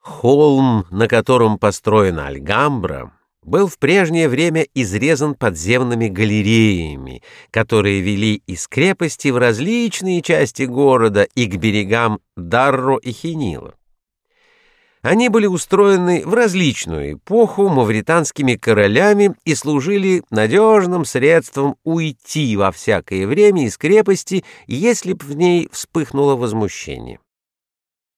Холм, на котором построена Альгамбра, был в прежнее время изрезан подземными галереями, которые вели из крепости в различные части города и к берегам Дарро и Хинила. Они были устроены в различную эпоху мавританскими королями и служили надежным средством уйти во всякое время из крепости, если б в ней вспыхнуло возмущение.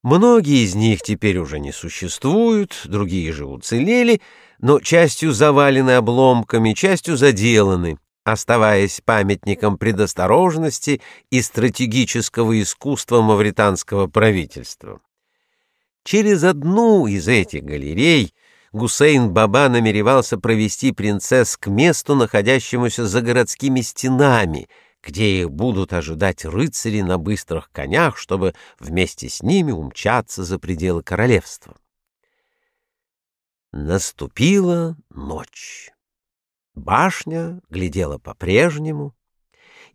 Многие из них теперь уже не существуют, другие же уцелели, но частью завалены обломками, частью заделаны, оставаясь памятником предосторожности и стратегического искусства мавританского правительства. Через одну из этих галерей Гусейн Баба намеревался провести принцесс к месту, находящемуся за городскими стенами, где их будут ожидать рыцари на быстрых конях, чтобы вместе с ними умчаться за пределы королевства. Наступила ночь. Башня глядела по-прежнему,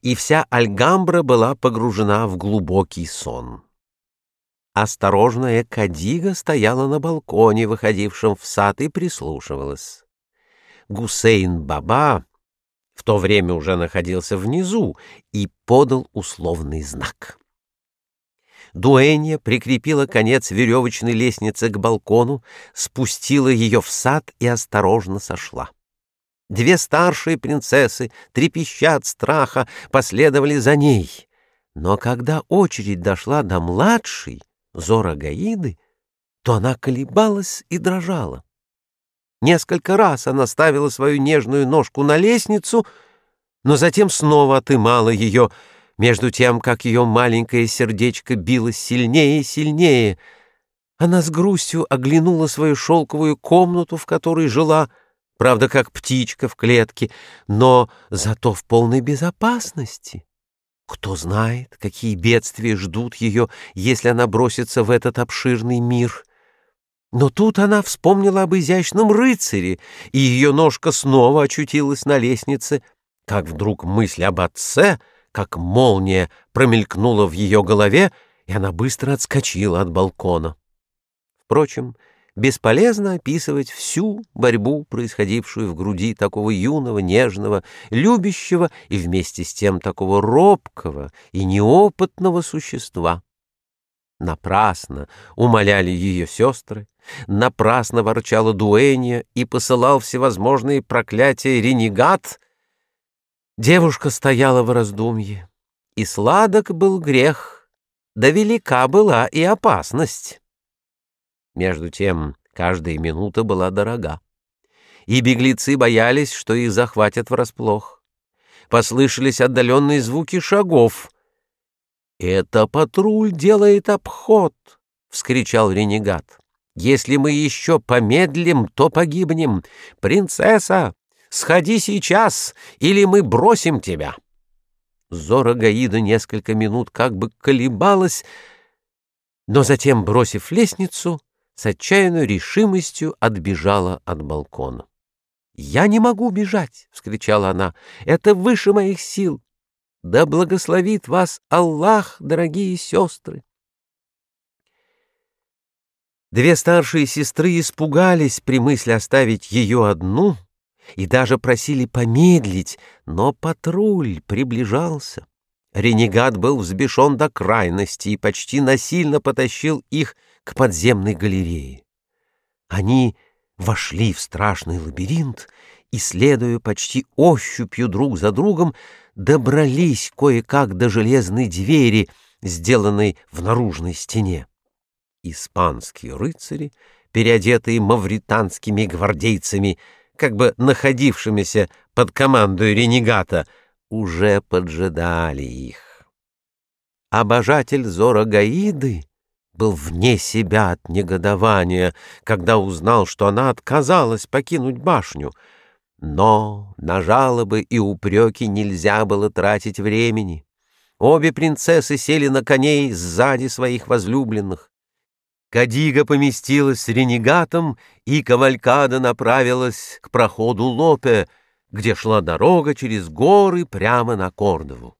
и вся Альгамбра была погружена в глубокий сон. Осторожная Кадига стояла на балконе, выходившем в сад, и прислушивалась. Гусейн-баба в то время уже находился внизу и подал условный знак. Дуэнья прикрепила конец веревочной лестницы к балкону, спустила ее в сад и осторожно сошла. Две старшие принцессы, трепеща от страха, последовали за ней. Но когда очередь дошла до младшей, Зора Гаиды, то она колебалась и дрожала. Несколько раз она ставила свою нежную ножку на лестницу, но затем снова отымала ее, между тем, как ее маленькое сердечко билось сильнее и сильнее. Она с грустью оглянула свою шелковую комнату, в которой жила, правда, как птичка в клетке, но зато в полной безопасности. Кто знает, какие бедствия ждут ее, если она бросится в этот обширный мир. Но тут она вспомнила об изящном рыцаре, и ее ножка снова очутилась на лестнице, как вдруг мысль об отце, как молния, промелькнула в ее голове, и она быстро отскочила от балкона. Впрочем, бесполезно описывать всю борьбу, происходившую в груди такого юного, нежного, любящего и вместе с тем такого робкого и неопытного существа. Напрасно умоляли ее сестры, напрасно ворчала Дуэнья и посылал всевозможные проклятия ренегат. Девушка стояла в раздумье, и сладок был грех, да велика была и опасность. Между тем, каждая минута была дорога. И беглецы боялись, что их захватят врасплох. Послышались отдаленные звуки шагов. «Это патруль делает обход!» — вскричал ренегат. «Если мы еще помедлим, то погибнем. Принцесса, сходи сейчас, или мы бросим тебя!» Зора Гаида несколько минут как бы колебалась, но затем, бросив лестницу, с отчаянной решимостью отбежала от балкона. «Я не могу бежать!» — вскричала она. «Это выше моих сил! Да благословит вас Аллах, дорогие сестры!» Две старшие сестры испугались при мысли оставить ее одну и даже просили помедлить, но патруль приближался. Ренегат был взбешен до крайности и почти насильно потащил их к подземной галерее. Они вошли в страшный лабиринт и, следуя почти ощупью друг за другом, добрались кое-как до железной двери, сделанной в наружной стене. Испанские рыцари, переодетые мавританскими гвардейцами, как бы находившимися под командой ренегата, уже поджидали их. Обожатель Зора Гаиды был вне себя от негодования, когда узнал, что она отказалась покинуть башню. Но на жалобы и упреки нельзя было тратить времени. Обе принцессы сели на коней сзади своих возлюбленных. Кадига поместилась с ренегатом, и кавалькада направилась к проходу Лопе, где шла дорога через горы прямо на Кордову.